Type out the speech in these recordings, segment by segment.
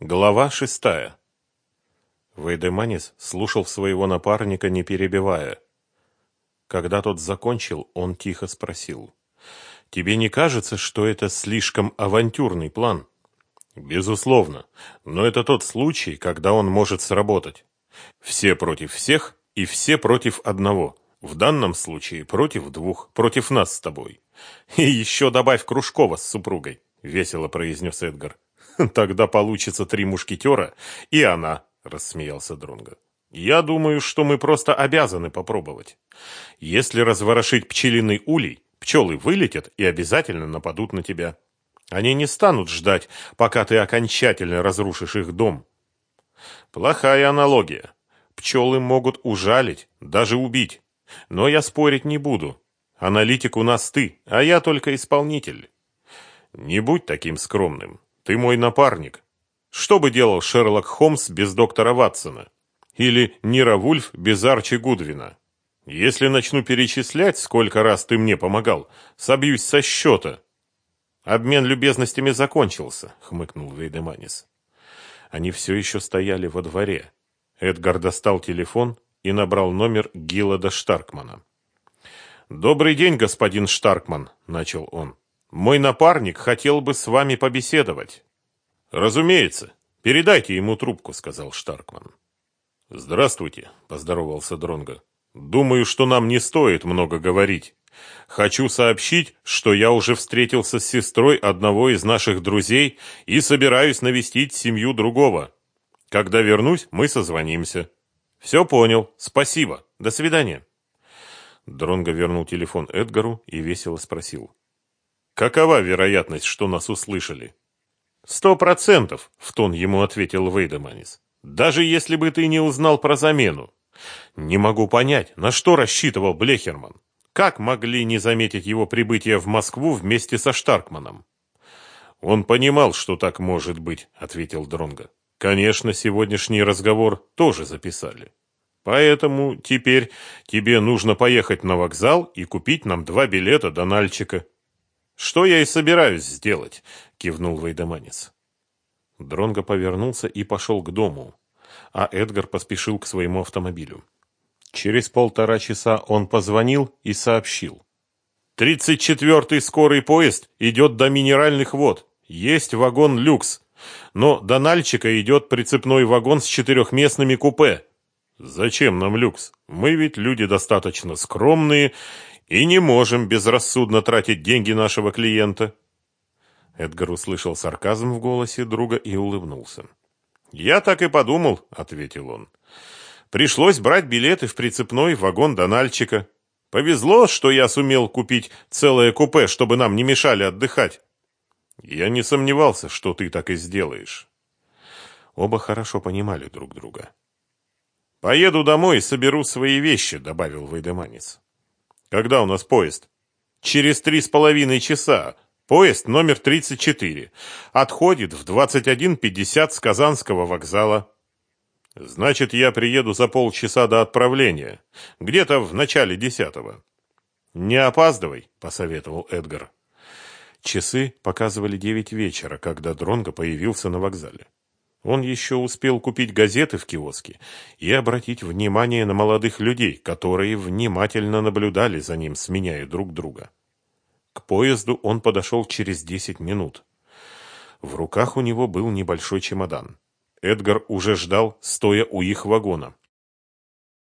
Глава шестая. Вейдеманис слушал своего напарника, не перебивая. Когда тот закончил, он тихо спросил. «Тебе не кажется, что это слишком авантюрный план?» «Безусловно. Но это тот случай, когда он может сработать. Все против всех и все против одного. В данном случае против двух, против нас с тобой. И еще добавь Кружкова с супругой», — весело произнес Эдгар. Тогда получится три мушкетера и она, рассмеялся Дронго. Я думаю, что мы просто обязаны попробовать. Если разворошить пчелиный улей, пчелы вылетят и обязательно нападут на тебя. Они не станут ждать, пока ты окончательно разрушишь их дом. Плохая аналогия. Пчелы могут ужалить, даже убить. Но я спорить не буду. Аналитик у нас ты, а я только исполнитель. Не будь таким скромным. Ты мой напарник. Что бы делал Шерлок Холмс без доктора Ватсона? Или Нира Вульф без Арчи Гудвина? Если начну перечислять, сколько раз ты мне помогал, собьюсь со счета. Обмен любезностями закончился, хмыкнул Вейдеманис. Они все еще стояли во дворе. Эдгар достал телефон и набрал номер Гиллада Штаркмана. «Добрый день, господин Штаркман», — начал он. Мой напарник хотел бы с вами побеседовать. Разумеется. Передайте ему трубку, сказал Штаркман. Здравствуйте, поздоровался Дронга. Думаю, что нам не стоит много говорить. Хочу сообщить, что я уже встретился с сестрой одного из наших друзей и собираюсь навестить семью другого. Когда вернусь, мы созвонимся. Все понял. Спасибо. До свидания. Дронго вернул телефон Эдгару и весело спросил: Какова вероятность, что нас услышали? Сто процентов, в тон ему ответил Вейдеманис. Даже если бы ты не узнал про замену. Не могу понять, на что рассчитывал Блехерман. Как могли не заметить его прибытие в Москву вместе со Штаркманом? Он понимал, что так может быть, ответил Дронга. Конечно, сегодняшний разговор тоже записали. Поэтому теперь тебе нужно поехать на вокзал и купить нам два билета до Нальчика. Что я и собираюсь сделать, кивнул Вейдеманец. Дронго повернулся и пошел к дому, а Эдгар поспешил к своему автомобилю. Через полтора часа он позвонил и сообщил. «Тридцать четвертый скорый поезд идет до Минеральных вод. Есть вагон «Люкс». Но до Нальчика идет прицепной вагон с четырехместными купе. Зачем нам люкс? Мы ведь люди достаточно скромные и не можем безрассудно тратить деньги нашего клиента. Эдгар услышал сарказм в голосе друга и улыбнулся. «Я так и подумал», — ответил он. «Пришлось брать билеты в прицепной вагон до Нальчика. Повезло, что я сумел купить целое купе, чтобы нам не мешали отдыхать. Я не сомневался, что ты так и сделаешь». Оба хорошо понимали друг друга. «Поеду домой и соберу свои вещи», — добавил Вейдеманец. Когда у нас поезд? Через три с половиной часа. Поезд номер 34. Отходит в 21.50 с Казанского вокзала. Значит, я приеду за полчаса до отправления. Где-то в начале десятого. Не опаздывай, посоветовал Эдгар. Часы показывали девять вечера, когда Дронго появился на вокзале. Он еще успел купить газеты в киоске и обратить внимание на молодых людей, которые внимательно наблюдали за ним, сменяя друг друга. К поезду он подошел через десять минут. В руках у него был небольшой чемодан. Эдгар уже ждал, стоя у их вагона.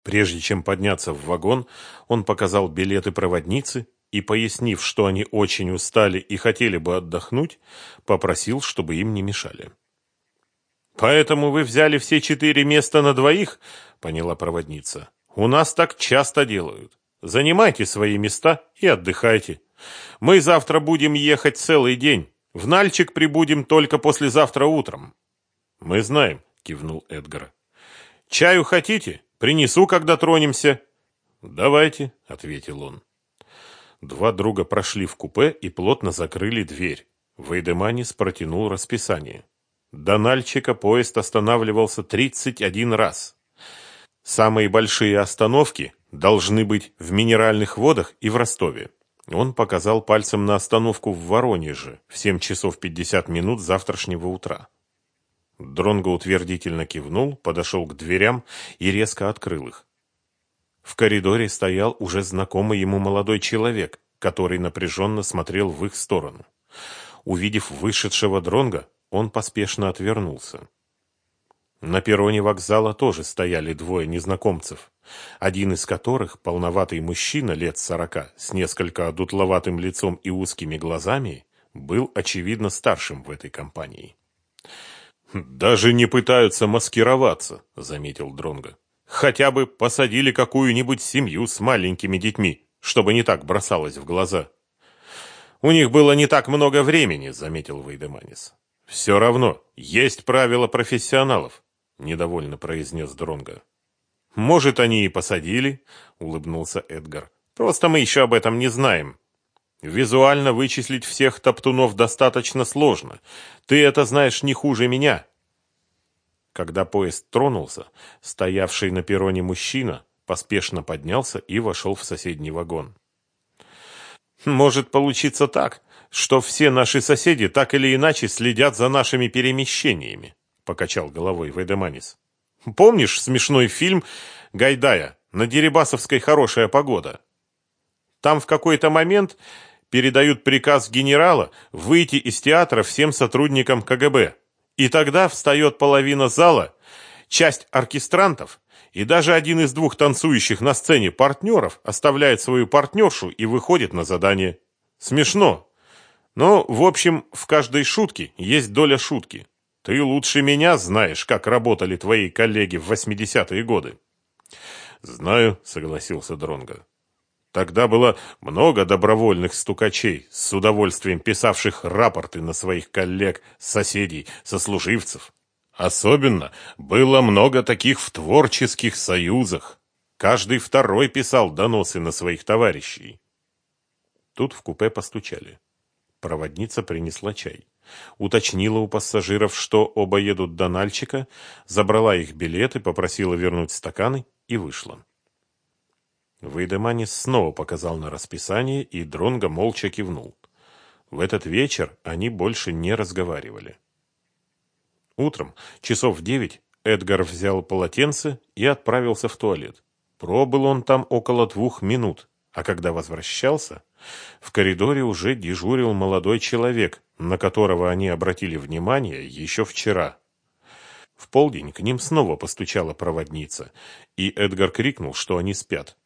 Прежде чем подняться в вагон, он показал билеты проводницы и, пояснив, что они очень устали и хотели бы отдохнуть, попросил, чтобы им не мешали. Поэтому вы взяли все четыре места на двоих, поняла проводница. У нас так часто делают. Занимайте свои места и отдыхайте. Мы завтра будем ехать целый день. В Нальчик прибудем только послезавтра утром. Мы знаем, кивнул Эдгар. Чаю хотите? Принесу, когда тронемся. Давайте, ответил он. Два друга прошли в купе и плотно закрыли дверь. Вейдеманис протянул расписание. До Нальчика поезд останавливался 31 раз. Самые большие остановки должны быть в Минеральных водах и в Ростове. Он показал пальцем на остановку в Воронеже в 7 часов 50 минут завтрашнего утра. Дронго утвердительно кивнул, подошел к дверям и резко открыл их. В коридоре стоял уже знакомый ему молодой человек, который напряженно смотрел в их сторону. Увидев вышедшего Дронга, он поспешно отвернулся. На перроне вокзала тоже стояли двое незнакомцев, один из которых, полноватый мужчина лет сорока, с несколько дутловатым лицом и узкими глазами, был, очевидно, старшим в этой компании. «Даже не пытаются маскироваться», — заметил Дронго. «Хотя бы посадили какую-нибудь семью с маленькими детьми, чтобы не так бросалось в глаза». «У них было не так много времени», — заметил Вейдеманис. «Все равно, есть правила профессионалов», — недовольно произнес Дронго. «Может, они и посадили», — улыбнулся Эдгар. «Просто мы еще об этом не знаем. Визуально вычислить всех топтунов достаточно сложно. Ты это знаешь не хуже меня. Когда поезд тронулся, стоявший на перроне мужчина поспешно поднялся и вошел в соседний вагон. Может получиться так, что все наши соседи так или иначе следят за нашими перемещениями, покачал головой Вейдеманис. Помнишь смешной фильм Гайдая на Дерибасовской хорошая погода? Там в какой-то момент передают приказ генерала выйти из театра всем сотрудникам КГБ. И тогда встает половина зала, часть оркестрантов и даже один из двух танцующих на сцене партнеров оставляет свою партнершу и выходит на задание. Смешно. Но, в общем, в каждой шутке есть доля шутки. Ты лучше меня знаешь, как работали твои коллеги в 80-е годы. Знаю, согласился Дронга. Тогда было много добровольных стукачей, с удовольствием писавших рапорты на своих коллег, соседей, сослуживцев. Особенно было много таких в творческих союзах. Каждый второй писал доносы на своих товарищей. Тут в купе постучали. Проводница принесла чай. Уточнила у пассажиров, что оба едут до Нальчика, забрала их билеты, попросила вернуть стаканы и вышла. Вейдеманис снова показал на расписание, и Дронго молча кивнул. В этот вечер они больше не разговаривали. Утром, часов в девять, Эдгар взял полотенце и отправился в туалет. Пробыл он там около двух минут, а когда возвращался, в коридоре уже дежурил молодой человек, на которого они обратили внимание еще вчера. В полдень к ним снова постучала проводница, и Эдгар крикнул, что они спят.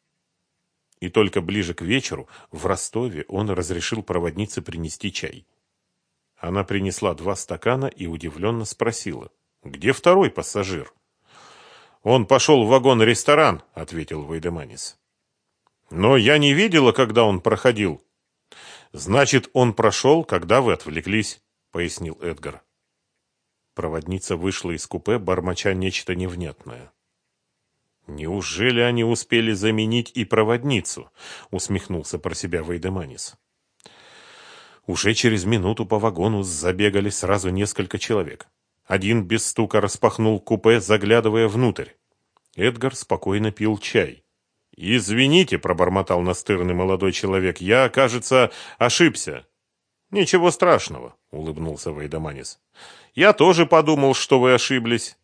И только ближе к вечеру в Ростове он разрешил проводнице принести чай. Она принесла два стакана и удивленно спросила, «Где второй пассажир?» «Он пошел в вагон-ресторан», — ответил Вейдеманис. «Но я не видела, когда он проходил». «Значит, он прошел, когда вы отвлеклись», — пояснил Эдгар. Проводница вышла из купе, бормоча нечто невнятное. Неужели они успели заменить и проводницу? Усмехнулся про себя Вейдеманис. Уже через минуту по вагону забегали сразу несколько человек. Один без стука распахнул купе, заглядывая внутрь. Эдгар спокойно пил чай. «Извините», — пробормотал настырный молодой человек, — «я, кажется, ошибся». «Ничего страшного», — улыбнулся Вейдаманис. «Я тоже подумал, что вы ошиблись.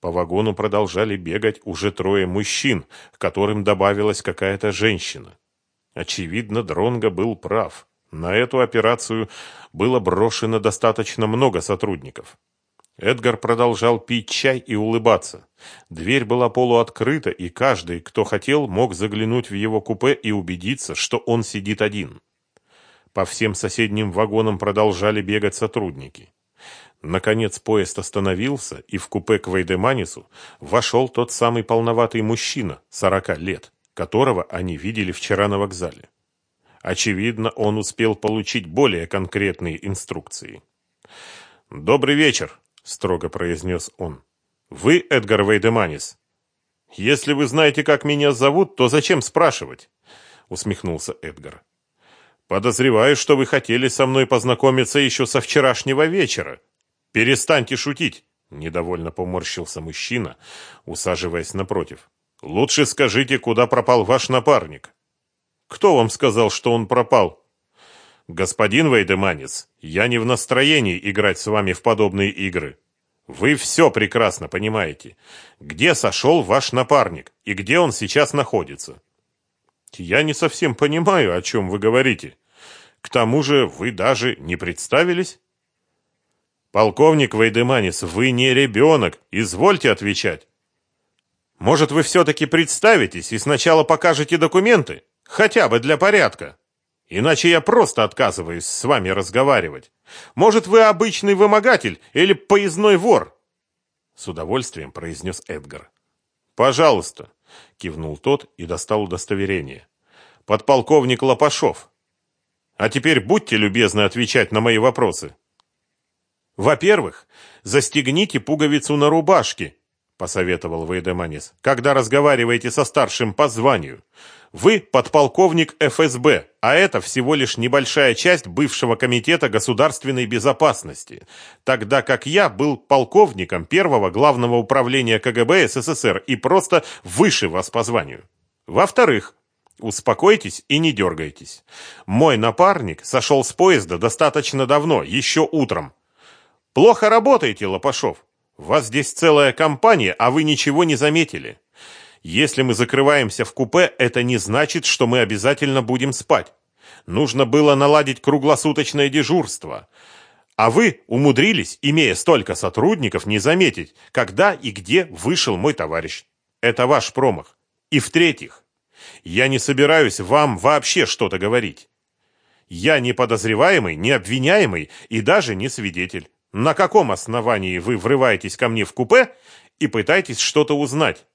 По вагону продолжали бегать уже трое мужчин, к которым добавилась какая-то женщина. Очевидно, Дронго был прав. На эту операцию было брошено достаточно много сотрудников. Эдгар продолжал пить чай и улыбаться. Дверь была полуоткрыта, и каждый, кто хотел, мог заглянуть в его купе и убедиться, что он сидит один. По всем соседним вагонам продолжали бегать сотрудники. Наконец поезд остановился, и в купе к Вейдеманису вошел тот самый полноватый мужчина, сорока лет, которого они видели вчера на вокзале. Очевидно, он успел получить более конкретные инструкции. «Добрый вечер», — строго произнес он. «Вы Эдгар Вейдеманис?» «Если вы знаете, как меня зовут, то зачем спрашивать?» — усмехнулся Эдгар. «Подозреваю, что вы хотели со мной познакомиться еще со вчерашнего вечера», «Перестаньте шутить!» – недовольно поморщился мужчина, усаживаясь напротив. «Лучше скажите, куда пропал ваш напарник?» «Кто вам сказал, что он пропал?» «Господин Вейдеманец, я не в настроении играть с вами в подобные игры. Вы все прекрасно понимаете. Где сошел ваш напарник и где он сейчас находится? Я не совсем понимаю, о чем вы говорите. К тому же вы даже не представились. Полковник Вейдеманис, вы не ребенок, извольте отвечать. Может, вы все-таки представитесь и сначала покажете документы? Хотя бы для порядка. Иначе я просто отказываюсь с вами разговаривать. Может, вы обычный вымогатель или поездной вор?» С удовольствием произнес Эдгар. «Пожалуйста», — кивнул тот и достал удостоверение. «Подполковник Лопашов. А теперь будьте любезны отвечать на мои вопросы». «Во-первых, застегните пуговицу на рубашке», — посоветовал Вейдеманис, «когда разговариваете со старшим по званию. Вы подполковник ФСБ, а это всего лишь небольшая часть бывшего комитета государственной безопасности, тогда как я был полковником первого главного управления КГБ СССР и просто выше вас по званию. Во-вторых, успокойтесь и не дергайтесь. Мой напарник сошел с поезда достаточно давно, еще утром. Плохо работаете, Лопашов. Вас здесь целая компания, а вы ничего не заметили. Если мы закрываемся в купе, это не значит, что мы обязательно будем спать. Нужно было наладить круглосуточное дежурство. А вы умудрились, имея столько сотрудников, не заметить, когда и где вышел мой товарищ. Это ваш промах. И в-третьих, я не собираюсь вам вообще что-то говорить. Я не подозреваемый, не обвиняемый и даже не свидетель. На каком основании вы врываетесь ко мне в купе и пытаетесь что-то узнать?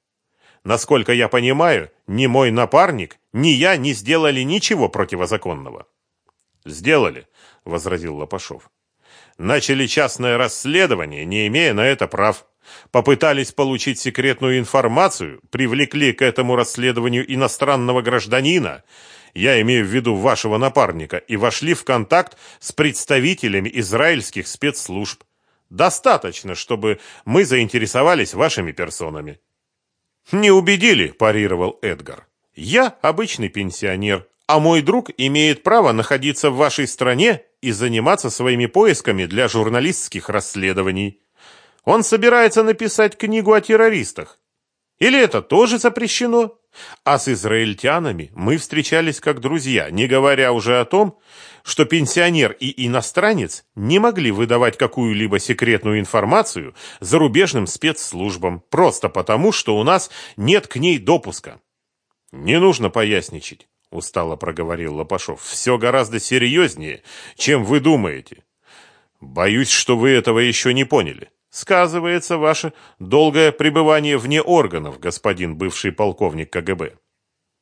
Насколько я понимаю, ни мой напарник, ни я не сделали ничего противозаконного. Сделали, возразил Лопашов. Начали частное расследование, не имея на это прав. Попытались получить секретную информацию, привлекли к этому расследованию иностранного гражданина, я имею в виду вашего напарника, и вошли в контакт с представителями израильских спецслужб. Достаточно, чтобы мы заинтересовались вашими персонами. «Не убедили», – парировал Эдгар. «Я обычный пенсионер, а мой друг имеет право находиться в вашей стране и заниматься своими поисками для журналистских расследований. Он собирается написать книгу о террористах. Или это тоже запрещено? А с израильтянами мы встречались как друзья, не говоря уже о том, что пенсионер и иностранец не могли выдавать какую-либо секретную информацию зарубежным спецслужбам, просто потому, что у нас нет к ней допуска. Не нужно поясничать, устало проговорил Лопашов. Все гораздо серьезнее, чем вы думаете. Боюсь, что вы этого еще не поняли сказывается ваше долгое пребывание вне органов, господин бывший полковник КГБ.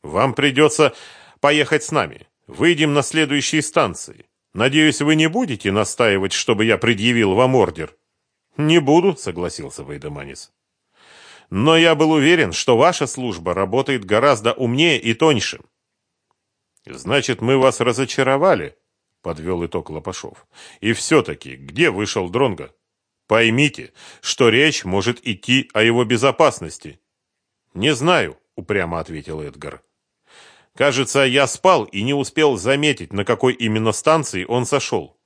Вам придется поехать с нами. Выйдем на следующей станции. Надеюсь, вы не будете настаивать, чтобы я предъявил вам ордер. Не буду, согласился Вейдеманис. Но я был уверен, что ваша служба работает гораздо умнее и тоньше. Значит, мы вас разочаровали, подвел итог Лопашов. И все-таки, где вышел Дронго? Поймите, что речь может идти о его безопасности. Не знаю, упрямо ответил Эдгар. Кажется, я спал и не успел заметить, на какой именно станции он сошел.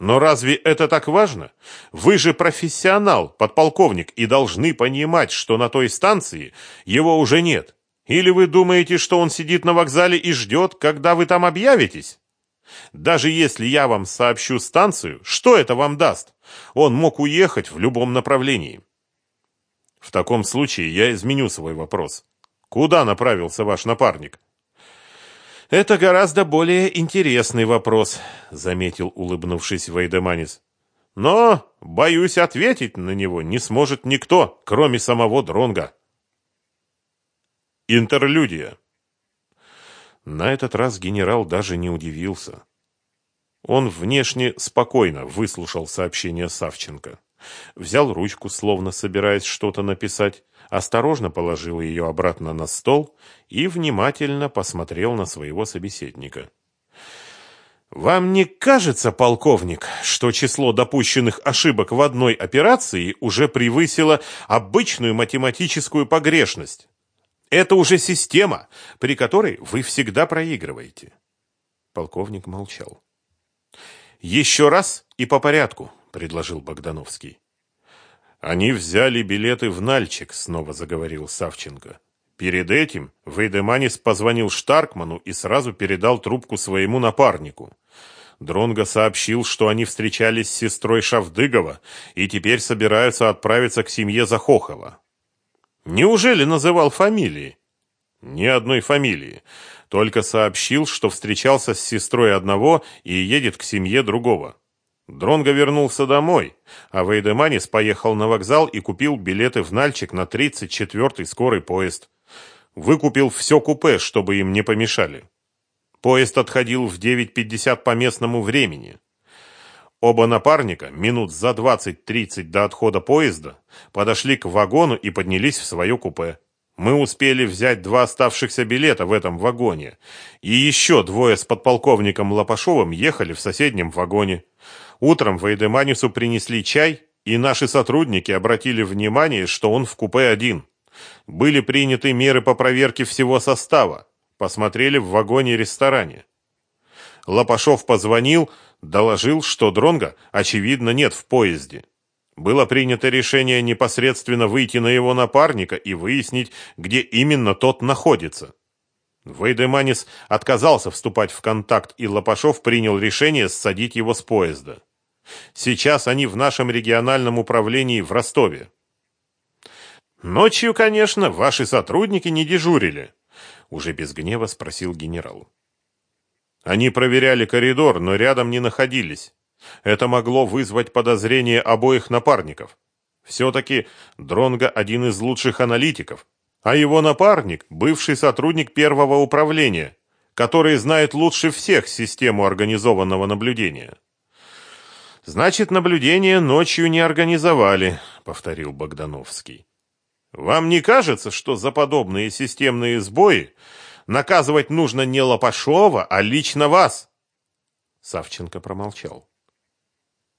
Но разве это так важно? Вы же профессионал, подполковник, и должны понимать, что на той станции его уже нет. Или вы думаете, что он сидит на вокзале и ждет, когда вы там объявитесь? Даже если я вам сообщу станцию, что это вам даст? Он мог уехать в любом направлении. В таком случае я изменю свой вопрос. Куда направился ваш напарник? Это гораздо более интересный вопрос, заметил, улыбнувшись Вейдеманис. Но, боюсь, ответить на него не сможет никто, кроме самого Дронга. Интерлюдия. На этот раз генерал даже не удивился. Он внешне спокойно выслушал сообщение Савченко. Взял ручку, словно собираясь что-то написать, осторожно положил ее обратно на стол и внимательно посмотрел на своего собеседника. «Вам не кажется, полковник, что число допущенных ошибок в одной операции уже превысило обычную математическую погрешность?» Это уже система, при которой вы всегда проигрываете. Полковник молчал. Еще раз и по порядку, предложил Богдановский. Они взяли билеты в Нальчик, снова заговорил Савченко. Перед этим Вейдеманис позвонил Штаркману и сразу передал трубку своему напарнику. Дронго сообщил, что они встречались с сестрой Шавдыгова и теперь собираются отправиться к семье Захохова. Неужели называл фамилии? Ни одной фамилии. Только сообщил, что встречался с сестрой одного и едет к семье другого. Дронго вернулся домой, а Вейдеманис поехал на вокзал и купил билеты в Нальчик на 34-й скорый поезд. Выкупил все купе, чтобы им не помешали. Поезд отходил в 9.50 по местному времени. Оба напарника, минут за 20-30 до отхода поезда, подошли к вагону и поднялись в свое купе. Мы успели взять два оставшихся билета в этом вагоне, и еще двое с подполковником Лопашовым ехали в соседнем вагоне. Утром Вейдеманису принесли чай, и наши сотрудники обратили внимание, что он в купе один. Были приняты меры по проверке всего состава посмотрели в вагоне-ресторане. Лопашов позвонил, доложил, что Дронга, очевидно, нет в поезде. Было принято решение непосредственно выйти на его напарника и выяснить, где именно тот находится. Вейдеманис отказался вступать в контакт, и Лопашов принял решение ссадить его с поезда. Сейчас они в нашем региональном управлении в Ростове. Ночью, конечно, ваши сотрудники не дежурили уже без гнева спросил генерал. Они проверяли коридор, но рядом не находились. Это могло вызвать подозрение обоих напарников. Все-таки Дронго один из лучших аналитиков, а его напарник – бывший сотрудник первого управления, который знает лучше всех систему организованного наблюдения. «Значит, наблюдение ночью не организовали», – повторил Богдановский. Вам не кажется, что за подобные системные сбои наказывать нужно не Лопашова, а лично вас? Савченко промолчал.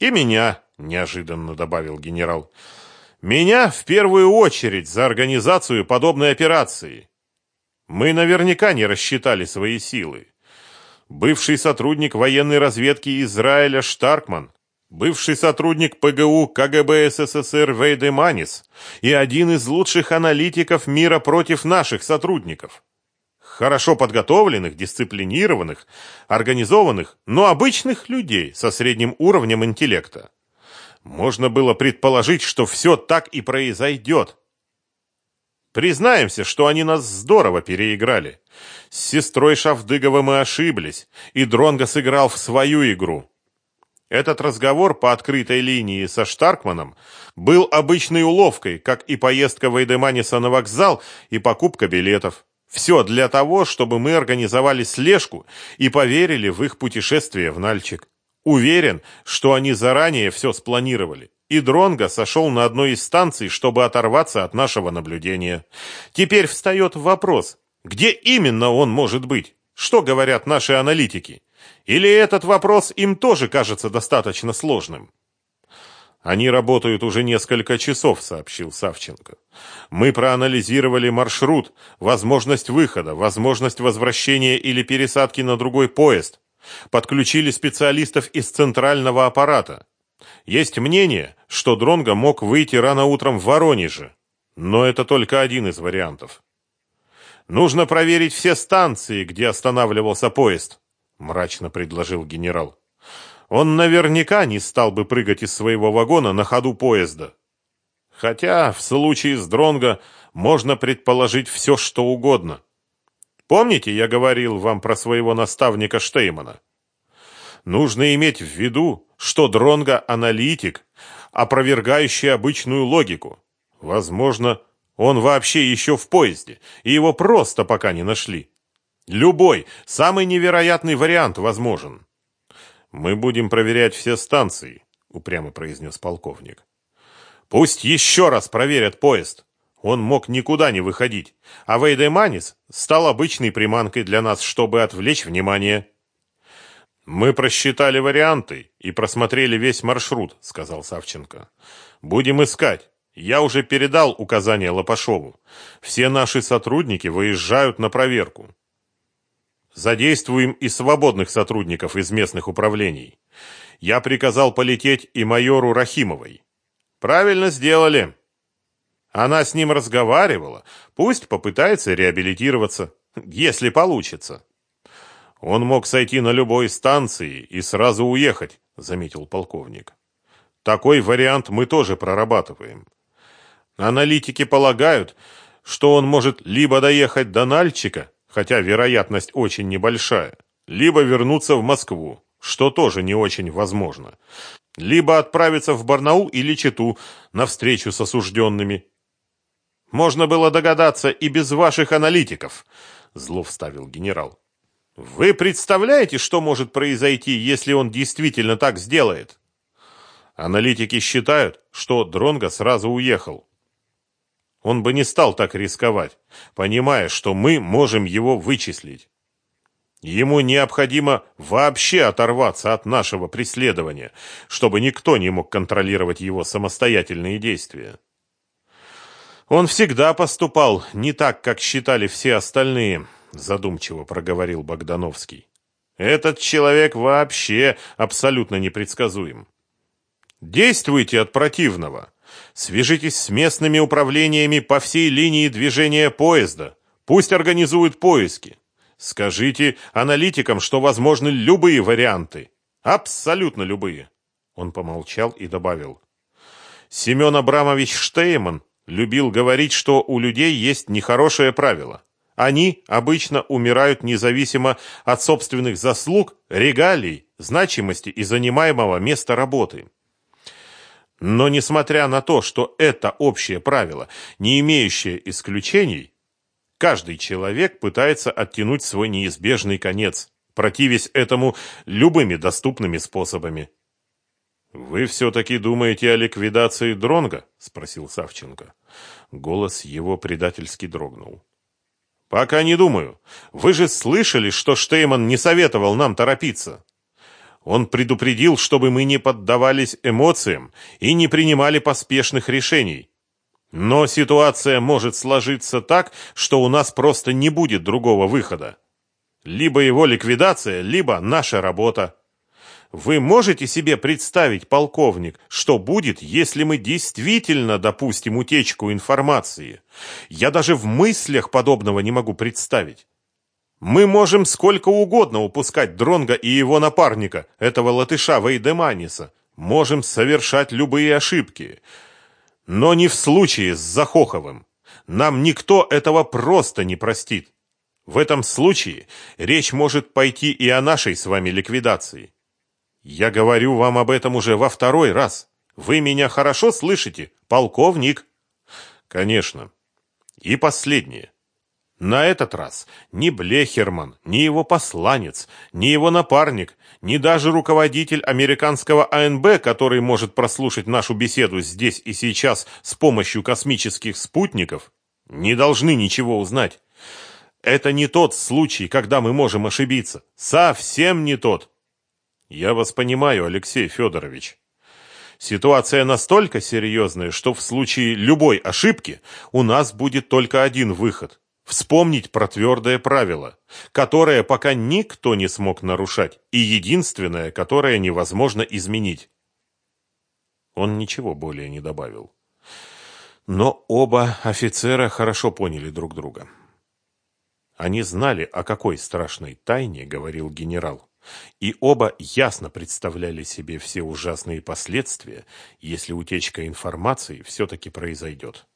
И меня, неожиданно добавил генерал. Меня в первую очередь за организацию подобной операции. Мы наверняка не рассчитали свои силы. Бывший сотрудник военной разведки Израиля Штаркман бывший сотрудник ПГУ КГБ СССР Вейдеманис и один из лучших аналитиков мира против наших сотрудников. Хорошо подготовленных, дисциплинированных, организованных, но обычных людей со средним уровнем интеллекта. Можно было предположить, что все так и произойдет. Признаемся, что они нас здорово переиграли. С сестрой Шавдыгова мы ошиблись, и Дронго сыграл в свою игру. Этот разговор по открытой линии со Штаркманом был обычной уловкой, как и поездка Вейдеманиса на вокзал и покупка билетов. Все для того, чтобы мы организовали слежку и поверили в их путешествие в Нальчик. Уверен, что они заранее все спланировали. И Дронго сошел на одной из станций, чтобы оторваться от нашего наблюдения. Теперь встает вопрос, где именно он может быть? Что говорят наши аналитики? Или этот вопрос им тоже кажется достаточно сложным? Они работают уже несколько часов, сообщил Савченко. Мы проанализировали маршрут, возможность выхода, возможность возвращения или пересадки на другой поезд. Подключили специалистов из центрального аппарата. Есть мнение, что Дронго мог выйти рано утром в Воронеже, но это только один из вариантов. Нужно проверить все станции, где останавливался поезд. — мрачно предложил генерал. «Он наверняка не стал бы прыгать из своего вагона на ходу поезда. Хотя в случае с Дронго можно предположить все, что угодно. Помните, я говорил вам про своего наставника Штеймана? Нужно иметь в виду, что Дронго – аналитик, опровергающий обычную логику. Возможно, он вообще еще в поезде, и его просто пока не нашли. Любой, самый невероятный вариант возможен. Мы будем проверять все станции, упрямо произнес полковник. Пусть еще раз проверят поезд. Он мог никуда не выходить, а Вейдеманис стал обычной приманкой для нас, чтобы отвлечь внимание. Мы просчитали варианты и просмотрели весь маршрут, сказал Савченко. Будем искать. Я уже передал указания Лопашову. Все наши сотрудники выезжают на проверку. Задействуем и свободных сотрудников из местных управлений. Я приказал полететь и майору Рахимовой. Правильно сделали. Она с ним разговаривала. Пусть попытается реабилитироваться, если получится. Он мог сойти на любой станции и сразу уехать, заметил полковник. Такой вариант мы тоже прорабатываем. Аналитики полагают, что он может либо доехать до Нальчика, хотя вероятность очень небольшая, либо вернуться в Москву, что тоже не очень возможно, либо отправиться в Барнаул или Читу на встречу с осужденными. Можно было догадаться и без ваших аналитиков, зло вставил генерал. Вы представляете, что может произойти, если он действительно так сделает? Аналитики считают, что Дронго сразу уехал. Он бы не стал так рисковать, понимая, что мы можем его вычислить. Ему необходимо вообще оторваться от нашего преследования, чтобы никто не мог контролировать его самостоятельные действия. Он всегда поступал не так, как считали все остальные, задумчиво проговорил Богдановский. Этот человек вообще абсолютно непредсказуем. Действуйте от противного. Свяжитесь с местными управлениями по всей линии движения поезда. Пусть организуют поиски. Скажите аналитикам, что возможны любые варианты. Абсолютно любые. Он помолчал и добавил. Семен Абрамович Штейман любил говорить, что у людей есть нехорошее правило. Они обычно умирают независимо от собственных заслуг, регалий, значимости и занимаемого места работы. Но несмотря на то, что это общее правило, не имеющее исключений, каждый человек пытается оттянуть свой неизбежный конец, противясь этому любыми доступными способами. «Вы все-таки думаете о ликвидации Дронга?» – спросил Савченко. Голос его предательски дрогнул. «Пока не думаю. Вы же слышали, что Штейман не советовал нам торопиться. Он предупредил, чтобы мы не поддавались эмоциям и не принимали поспешных решений. Но ситуация может сложиться так, что у нас просто не будет другого выхода. Либо его ликвидация, либо наша работа. Вы можете себе представить, полковник, что будет, если мы действительно допустим утечку информации? Я даже в мыслях подобного не могу представить. Мы можем сколько угодно упускать Дронга и его напарника, этого латыша Вейдеманиса. Можем совершать любые ошибки. Но не в случае с Захоховым. Нам никто этого просто не простит. В этом случае речь может пойти и о нашей с вами ликвидации. Я говорю вам об этом уже во второй раз. Вы меня хорошо слышите, полковник? Конечно. И последнее. На этот раз ни Блехерман, ни его посланец, ни его напарник, ни даже руководитель американского АНБ, который может прослушать нашу беседу здесь и сейчас с помощью космических спутников, не должны ничего узнать. Это не тот случай, когда мы можем ошибиться. Совсем не тот. Я вас понимаю, Алексей Федорович. Ситуация настолько серьезная, что в случае любой ошибки у нас будет только один выход – Вспомнить про твердое правило, которое пока никто не смог нарушать, и единственное, которое невозможно изменить. Он ничего более не добавил. Но оба офицера хорошо поняли друг друга. Они знали, о какой страшной тайне говорил генерал, и оба ясно представляли себе все ужасные последствия, если утечка информации все-таки произойдет.